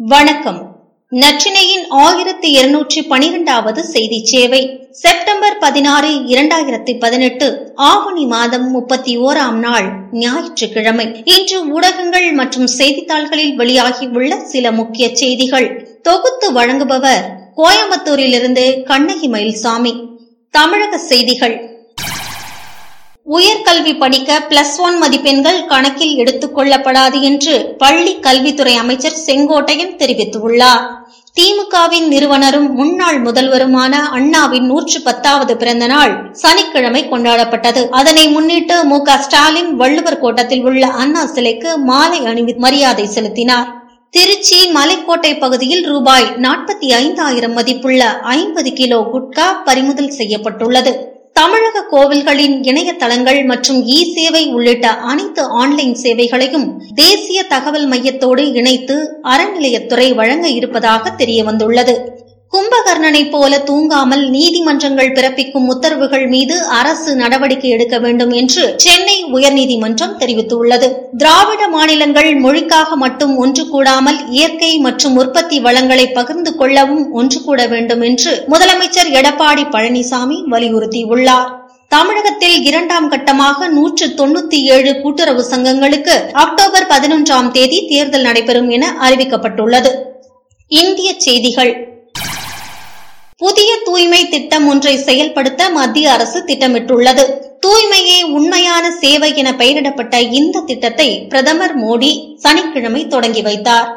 வணக்கம். நச்சினையின் ஆயிரத்தி இருநூற்றி பனிரெண்டாவது செய்தி சேவை. செப்டம்பர் பதினாறு இரண்டாயிரத்தி பதினெட்டு ஆவணி மாதம் முப்பத்தி ஓராம் நாள் ஞாயிற்றுக்கிழமை. இன்று ஊடகங்கள் மற்றும் செய்தித்தாள்களில் வெளியாகியுள்ள சில முக்கிய செய்திகள். தொகுத்து வழங்குபவர் கோயம்புத்தூரிலிருந்து கண்ணகி மயில்சாமி. தமிழக செய்திகள். உயர்கல்வி படிக்க பிளஸ் ஒன் மதிப்பெண்கள் கணக்கில் எடுத்துக் கொள்ளப்படாது என்று பள்ளி கல்வித்துறை அமைச்சர் செங்கோட்டையன் தெரிவித்துள்ளார். திமுகவின் நிறுவனரும் முன்னாள் முதல்வருமான அண்ணாவின் நூற்று பத்தாவது பிறந்த நாள் சனிக்கிழமை கொண்டாடப்பட்டது. அதனை முன்னிட்டு மு க ஸ்டாலின் வள்ளுவர் கோட்டத்தில் உள்ள அண்ணா சிலைக்கு மாலை அணிவி மரியாதை செலுத்தினார். திருச்சி மலைக்கோட்டை பகுதியில் ரூபாய் நாற்பத்தி ஐந்தாயிரம் மதிப்புள்ள ஐம்பது கிலோ குட்கா பறிமுதல் செய்யப்பட்டுள்ளது. தமிழக கோவில்களின் இணையதளங்கள் மற்றும் இ சேவை உள்ளிட்ட அனைத்து ஆன்லைன் சேவைகளையும் தேசிய தகவல் மையத்தோடு இணைத்து அறநிலையத்துறை வழங்க இருப்பதாக தெரியவந்துள்ளது. கும்பகர்ணனை போல தூங்காமல் நீதிமன்றங்கள் பிறப்பிக்கும் உத்தரவுகள் மீது அரசு நடவடிக்கை எடுக்க வேண்டும் என்று சென்னை உயர்நீதிமன்றம் தெரிவித்துள்ளது. திராவிட மாநிலங்கள் மொழிக்காக மட்டும் ஒன்று கூடாமல் இயற்கை மற்றும் உற்பத்தி வளங்களை பகிர்ந்து கொள்ளவும் ஒன்று கூட வேண்டும் என்று முதலமைச்சர் எடப்பாடி பழனிசாமி வலியுறுத்தியுள்ளார். தமிழகத்தில் இரண்டாம் கட்டமாக நூற்று தொண்ணூத்தி ஏழு கூட்டுறவு சங்கங்களுக்கு அக்டோபர் பதினொன்றாம் தேதி தேர்தல் நடைபெறும் என அறிவிக்கப்பட்டுள்ளது. இந்திய செய்திகள். புதிய தூய்மை திட்டம் ஒன்றை செயல்படுத்த மத்திய அரசு திட்டமிட்டுள்ளது. தூய்மையே உண்மையான சேவை என பெயரிடப்பட்ட இந்த திட்டத்தை பிரதமர் மோடி சனிக்கிழமை தொடங்கி வைத்தார்.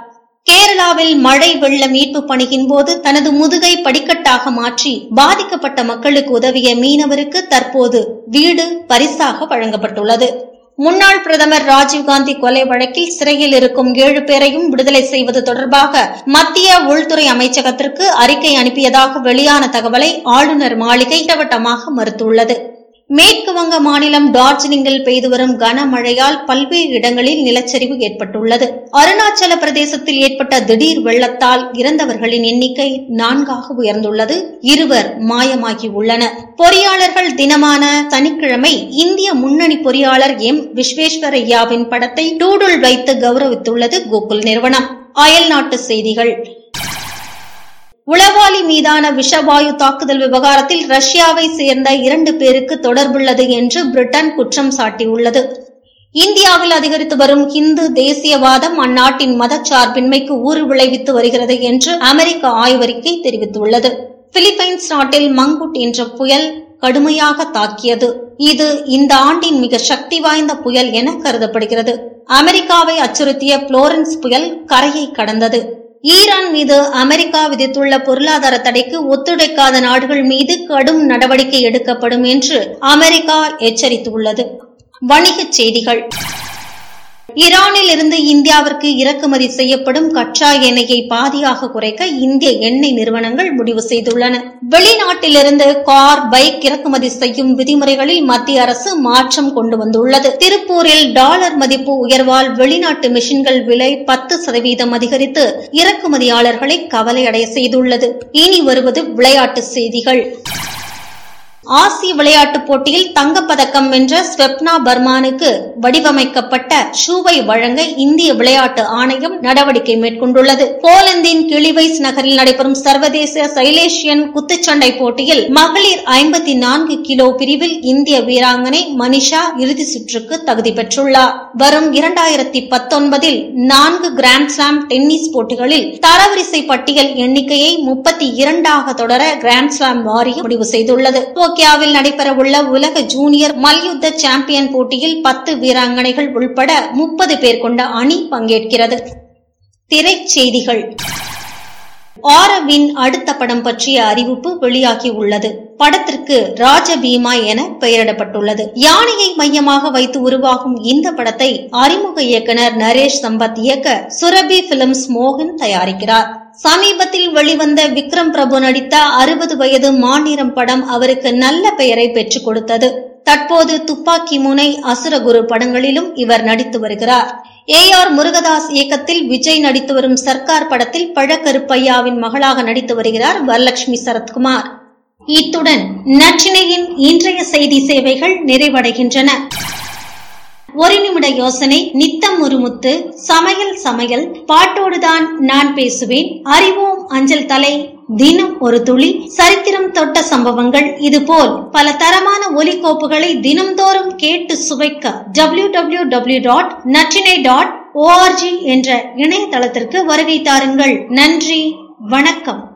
கேரளாவில் மழை வெள்ள மீட்பு பணியின் போது தனது முதுகை படிக்கட்டாக மாற்றி பாதிக்கப்பட்ட மக்களுக்கு உதவிய மீனவருக்கு தற்போது வீடு பரிசாக வழங்கப்பட்டுள்ளது. முன்னாள் பிரதமர் ராஜீவ்காந்தி கொலை வழக்கில் சிறையில் இருக்கும் ஏழு பேரையும் விடுதலை செய்வது தொடர்பாக மத்திய உள்துறை அமைச்சகத்திற்கு அறிக்கை அனுப்பியதாக வெளியான தகவலை ஆளுநர் மாளிகை திட்டவட்டமாக மறுத்துள்ளது. மேற்கு வங்க மாநிலம் டார்ஜிலிங்கில் பெய்து வரும் கனமழையால் பல்வேறு இடங்களில் நிலச்சரிவு ஏற்பட்டுள்ளது. அருணாச்சல பிரதேசத்தில் ஏற்பட்ட திடீர் வெள்ளத்தால் இறந்தவர்களின் எண்ணிக்கை நான்காக உயர்ந்துள்ளது. இருவர் மாயமாகி உள்ளனர். பொறியாளர்கள் தினமான சனிக்கிழமை இந்திய முன்னணி பொறியாளர் எம். விஸ்வேஸ்வரையாவின் படத்தை டூடுல் வைத்து கௌரவித்துள்ளது கூகுள் நிறுவனம். அயல்நாட்டு செய்திகள். உளவாளி மீதான விஷவாயு தாக்குதல் விவகாரத்தில் ரஷ்யாவை சேர்ந்த இரண்டு பேருக்கு தொடர்புள்ளது என்று பிரிட்டன் குற்றம் சாட்டியுள்ளது. இந்தியாவில் அதிகரித்து வரும் இந்து தேசியவாதம் அந்நாட்டின் மதச்சார்பின்மைக்கு ஊறு விளைவித்து வருகிறது என்று அமெரிக்க ஆய்வறிக்கை தெரிவித்துள்ளது. பிலிப்பைன்ஸ் நாட்டில் மங்குட் என்ற புயல் கடுமையாக தாக்கியது. இது இந்த ஆண்டின் மிக சக்தி வாய்ந்த புயல் என கருதப்படுகிறது. அமெரிக்காவை அச்சுறுத்திய புளோரன்ஸ் புயல் கரையை கடந்தது. ஈரான் மீது அமெரிக்கா விதித்துள்ள பொருளாதார தடைக்கு ஒத்துழைக்காத நாடுகள் மீது கடும் நடவடிக்கை எடுக்கப்படும் என்று அமெரிக்கா எச்சரித்துள்ளது. வணிகச் செய்திகள். ஈரானில் இருந்து இந்தியாவிற்கு இறக்குமதி செய்யப்படும் கச்சா எண்ணெயை பாதியாக குறைக்க இந்திய எண்ணெய் நிறுவனங்கள் முடிவு செய்துள்ளன. வெளிநாட்டிலிருந்து கார் பைக் இறக்குமதி செய்யும் விதிமுறைகளில் மத்திய அரசு மாற்றம் கொண்டு வந்துள்ளது. திருப்பூரில் டாலர் மதிப்பு உயர்வால் வெளிநாட்டு மிஷின்கள் விலை பத்து சதவீதம் அதிகரித்து இறக்குமதியாளர்களை கவலையடைய செய்துள்ளது. இனி வருவது விளையாட்டு செய்திகள். ஆசிய விளையாட்டுப் போட்டியில் தங்கப்பதக்கம் வென்ற ஸ்வெப்னா பர்மானுக்கு வடிவமைக்கப்பட்ட ஷூவை வழங்க இந்திய விளையாட்டு ஆணையம் நடவடிக்கை மேற்கொண்டுள்ளது. போலந்தின் கிளிவைஸ் நகரில் நடைபெறும் சர்வதேச சைலேஷியன் குத்துச்சண்டை போட்டியில் மகளிர் ஐம்பத்தி நான்கு கிலோ பிரிவில் இந்திய வீராங்கனை மனிஷா இறுதி சுற்றுக்கு தகுதி பெற்றுள்ளார். வரும் இரண்டாயிரத்தி பத்தொன்பதில் நான்கு கிராண்ட்ஸ்லாம் டென்னிஸ் போட்டிகளில் தரவரிசை பட்டியல் எண்ணிக்கையை முப்பத்தி இரண்டாக தொடர கிராண்ட்ஸ்லாம் வாரியம் முடிவு செய்துள்ளது. டோக்கியாவில் நடைபெறவுள்ள உலக ஜூனியர் மல்யுத்த சாம்பியன் போட்டியில் பத்து வீராங்கனைகள் உள்பட முப்பது பேர் கொண்ட அணி பங்கேற்கிறது. திரைச்செய்திகள். ஆரவின் அடுத்த படம் பற்றிய அறிவிப்பு வெளியாகி உள்ளது படத்திற்கு ராஜபீமா என பெயரிடப்பட்டுள்ளது. யானையை மையமாக வைத்து உருவாகும் இந்த படத்தை அறிமுக இயக்குனர் நரேஷ் சம்பத் இயக்க சுரபி பிலிம்ஸ் மோகன் தயாரிக்கிறார். சமீபத்தில் வெளிவந்த விக்ரம் பிரபு நடித்த அறுபது வயது மாநிறம் படம் அவருக்கு நல்ல பெயரை பெற்றுக் கொடுத்தது. தற்போது துப்பாக்கி முனை அசுரகுரு படங்களிலும் இவர் நடித்து வருகிறார். ஏ ஆர் முருகதாஸ் இயக்கத்தில் விஜய் நடித்து வரும் சர்க்கார் படத்தில் பழக்கருப்பையாவின் மகளாக நடித்து வருகிறார் வரலட்சுமி சரத்குமார். இத்துடன் நச்சினையின் இன்றைய செய்தி சேவைகள் நிறைவடைகின்றன. ஒரு நிமிட யோசனை நித்தம் ஒரு முத்து சமையல் சமையல் பாட்டோடுதான் நான் பேசுவேன் அறிவோம் அஞ்சல் தலை தினம் ஒரு துளி சரித்திரம் தொட்ட சம்பவங்கள் இதுபோல் பல தரமான ஒலிக்கோப்புகளை தினம்தோறும் கேட்டு சுவைக்க W W W dot Natrinai dot ORG என்ற இணையதளத்திற்கு வருகை தாருங்கள். நன்றி வணக்கம்.